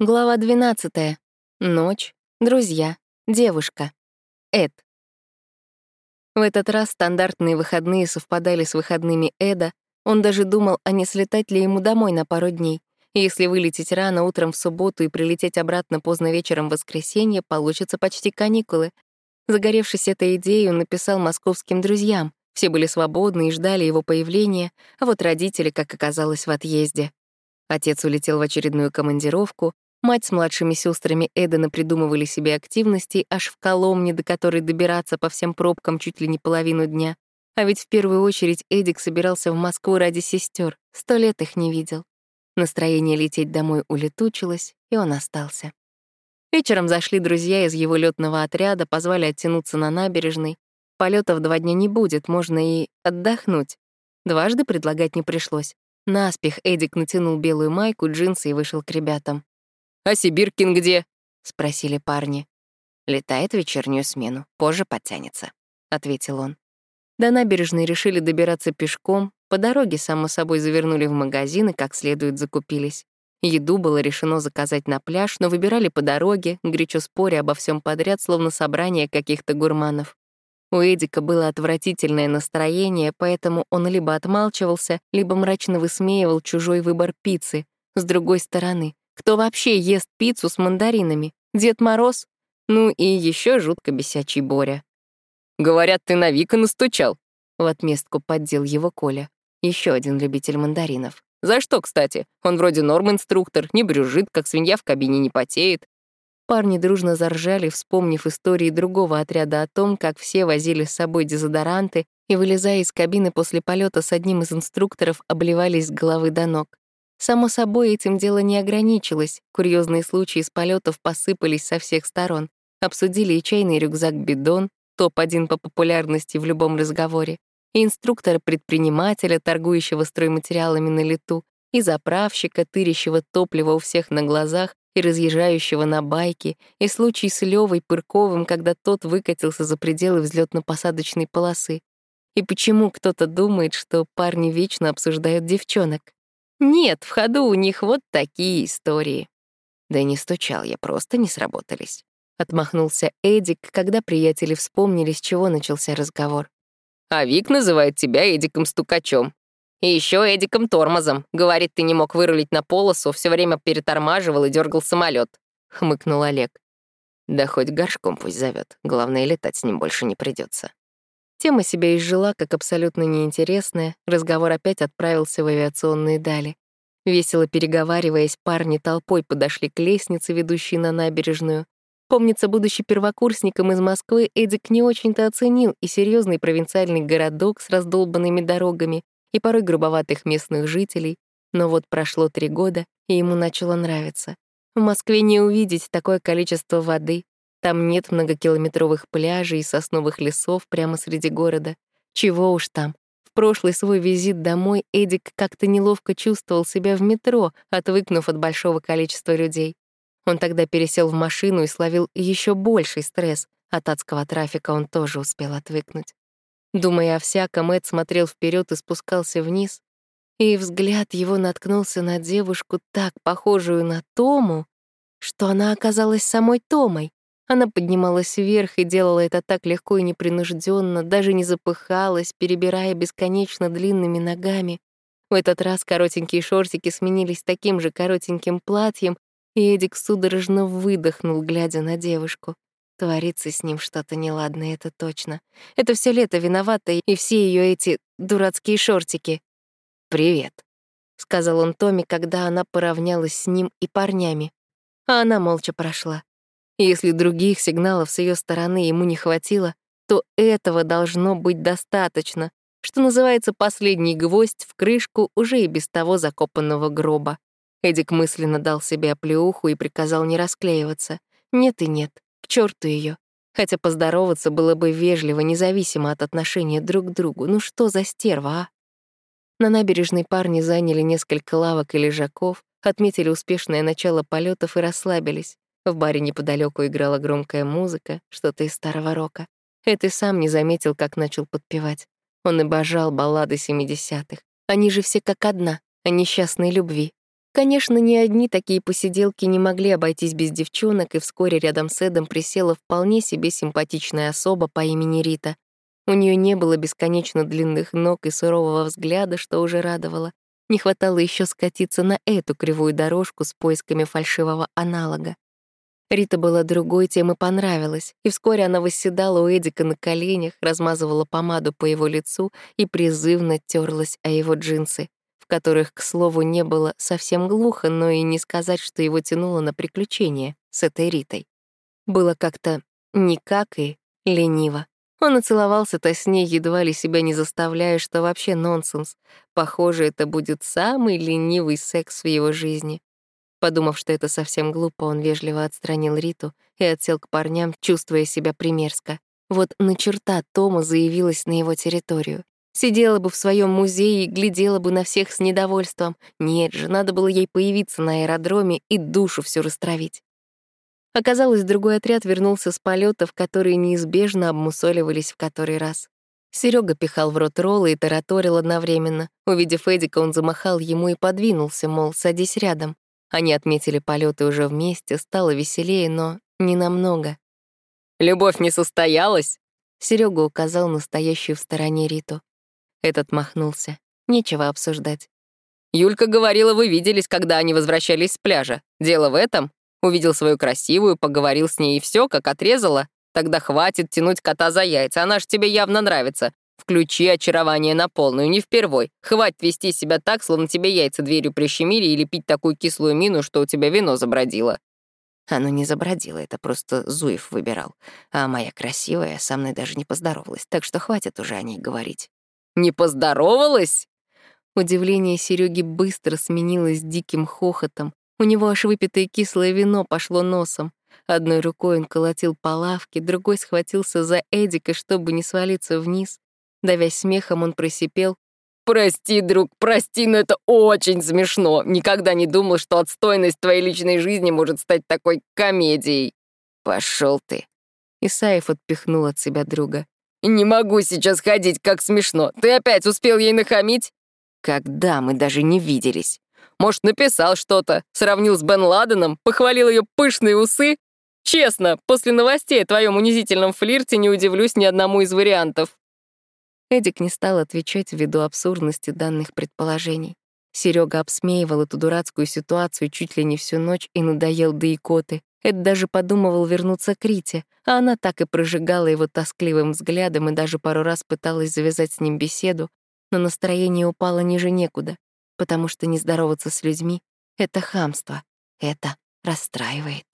Глава 12. Ночь. Друзья. Девушка. Эд. В этот раз стандартные выходные совпадали с выходными Эда. Он даже думал, а не слетать ли ему домой на пару дней. Если вылететь рано утром в субботу и прилететь обратно поздно вечером в воскресенье, получится почти каникулы. Загоревшись этой идеей, он написал московским друзьям. Все были свободны и ждали его появления, а вот родители, как оказалось, в отъезде. Отец улетел в очередную командировку, Мать с младшими сестрами Эдена придумывали себе активности аж в Коломне, до которой добираться по всем пробкам чуть ли не половину дня. А ведь в первую очередь Эдик собирался в Москву ради сестер, сто лет их не видел. Настроение лететь домой улетучилось, и он остался. Вечером зашли друзья из его летного отряда, позвали оттянуться на набережной. Полетов два дня не будет, можно и отдохнуть. Дважды предлагать не пришлось. Наспех Эдик натянул белую майку, джинсы и вышел к ребятам. «А Сибиркин где?» — спросили парни. «Летает вечернюю смену, позже подтянется», — ответил он. До набережной решили добираться пешком, по дороге, само собой, завернули в магазин и как следует закупились. Еду было решено заказать на пляж, но выбирали по дороге, горячо споря обо всем подряд, словно собрание каких-то гурманов. У Эдика было отвратительное настроение, поэтому он либо отмалчивался, либо мрачно высмеивал чужой выбор пиццы. С другой стороны, кто вообще ест пиццу с мандаринами? Дед Мороз? Ну и еще жутко бесячий Боря. «Говорят, ты на Вика настучал», — в отместку поддел его Коля. Еще один любитель мандаринов. «За что, кстати? Он вроде норм-инструктор, не брюжит, как свинья в кабине не потеет». Парни дружно заржали, вспомнив истории другого отряда о том, как все возили с собой дезодоранты и, вылезая из кабины после полета с одним из инструкторов, обливались с головы до ног. Само собой, этим дело не ограничилось. Курьезные случаи с полетов посыпались со всех сторон. Обсудили и чайный рюкзак-бидон, топ-1 по популярности в любом разговоре, и инструктора-предпринимателя, торгующего стройматериалами на лету, и заправщика, тырящего топливо у всех на глазах и разъезжающего на байке, и случай с Левой Пырковым, когда тот выкатился за пределы взлетно-посадочной полосы. И почему кто-то думает, что парни вечно обсуждают девчонок? Нет, в ходу у них вот такие истории. Да не стучал я, просто не сработались. Отмахнулся Эдик, когда приятели вспомнили, с чего начался разговор. А Вик называет тебя Эдиком-стукачом. И еще Эдиком тормозом. Говорит, ты не мог вырулить на полосу, все время перетормаживал и дергал самолет. хмыкнул Олег. Да хоть горшком пусть зовет. Главное, летать с ним больше не придется. Тема себя изжила как абсолютно неинтересная, разговор опять отправился в авиационные дали. Весело переговариваясь, парни толпой подошли к лестнице, ведущей на набережную. Помнится, будучи первокурсником из Москвы, Эдик не очень-то оценил и серьезный провинциальный городок с раздолбанными дорогами, и порой грубоватых местных жителей. Но вот прошло три года, и ему начало нравиться. В Москве не увидеть такое количество воды, там нет многокилометровых пляжей и сосновых лесов прямо среди города. Чего уж там. В прошлый свой визит домой Эдик как-то неловко чувствовал себя в метро, отвыкнув от большого количества людей. Он тогда пересел в машину и словил еще больший стресс. От адского трафика он тоже успел отвыкнуть. Думая о всяком, Эд смотрел вперед и спускался вниз, и взгляд его наткнулся на девушку, так похожую на Тому, что она оказалась самой Томой. Она поднималась вверх и делала это так легко и непринужденно, даже не запыхалась, перебирая бесконечно длинными ногами. В этот раз коротенькие шортики сменились таким же коротеньким платьем, и Эдик судорожно выдохнул, глядя на девушку. Творится с ним что-то неладное, это точно. Это все лето виновато, и все ее эти дурацкие шортики. «Привет», — сказал он Томе, когда она поравнялась с ним и парнями. А она молча прошла. Если других сигналов с ее стороны ему не хватило, то этого должно быть достаточно, что называется последний гвоздь в крышку уже и без того закопанного гроба. Эдик мысленно дал себе оплеуху и приказал не расклеиваться. Нет и нет, к черту ее. Хотя поздороваться было бы вежливо, независимо от отношения друг к другу. Ну что за стерва, а? На набережной парни заняли несколько лавок и лежаков, отметили успешное начало полетов и расслабились. В баре неподалеку играла громкая музыка, что-то из старого рока. Эд и сам не заметил, как начал подпевать. Он обожал баллады 70-х. Они же все как одна, о несчастной любви. Конечно, ни одни такие посиделки не могли обойтись без девчонок, и вскоре рядом с Эдом присела вполне себе симпатичная особа по имени Рита. У нее не было бесконечно длинных ног и сурового взгляда, что уже радовало. Не хватало еще скатиться на эту кривую дорожку с поисками фальшивого аналога. Рита была другой, тем и понравилась, и вскоре она восседала у Эдика на коленях, размазывала помаду по его лицу и призывно терлась о его джинсы которых, к слову, не было совсем глухо, но и не сказать, что его тянуло на приключения с этой Ритой. Было как-то никак и лениво. Он оцеловался-то с ней, едва ли себя не заставляя, что вообще нонсенс. Похоже, это будет самый ленивый секс в его жизни. Подумав, что это совсем глупо, он вежливо отстранил Риту и отсел к парням, чувствуя себя примерзко. Вот на черта Тома заявилась на его территорию. Сидела бы в своем музее и глядела бы на всех с недовольством. Нет же, надо было ей появиться на аэродроме и душу всю растравить. Оказалось, другой отряд вернулся с полетов, которые неизбежно обмусоливались в который раз. Серега пихал в рот роллы и тараторил одновременно. Увидев Эдика, он замахал ему и подвинулся, мол, садись рядом. Они отметили полеты уже вместе, стало веселее, но не намного. «Любовь не состоялась?» Серега указал настоящую в стороне Риту. Этот махнулся. Нечего обсуждать. «Юлька говорила, вы виделись, когда они возвращались с пляжа. Дело в этом. Увидел свою красивую, поговорил с ней и все, как отрезала. Тогда хватит тянуть кота за яйца, она ж тебе явно нравится. Включи очарование на полную, не впервой. Хватит вести себя так, словно тебе яйца дверью прищемили или пить такую кислую мину, что у тебя вино забродило». Оно не забродило, это просто Зуев выбирал. А моя красивая со мной даже не поздоровалась, так что хватит уже о ней говорить. Не поздоровалась?» Удивление Сереги быстро сменилось диким хохотом. У него аж выпитое кислое вино пошло носом. Одной рукой он колотил по лавке, другой схватился за Эдика, чтобы не свалиться вниз. Давясь смехом, он просипел. «Прости, друг, прости, но это очень смешно. Никогда не думал, что отстойность твоей личной жизни может стать такой комедией. Пошел ты». Исаев отпихнул от себя друга. «Не могу сейчас ходить, как смешно. Ты опять успел ей нахамить?» «Когда мы даже не виделись? Может, написал что-то, сравнил с Бен Ладеном, похвалил ее пышные усы? Честно, после новостей о твоем унизительном флирте не удивлюсь ни одному из вариантов». Эдик не стал отвечать ввиду абсурдности данных предположений. Серега обсмеивал эту дурацкую ситуацию чуть ли не всю ночь и надоел до икоты. Эд даже подумывал вернуться к Рите, а она так и прожигала его тоскливым взглядом и даже пару раз пыталась завязать с ним беседу, но настроение упало ниже некуда, потому что не здороваться с людьми — это хамство, это расстраивает.